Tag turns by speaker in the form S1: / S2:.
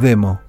S1: Demo.